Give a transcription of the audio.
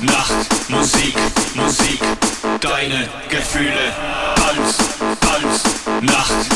Nacht, Musik, Musik, deine Gefühle. Tanz, Tanz, Nacht,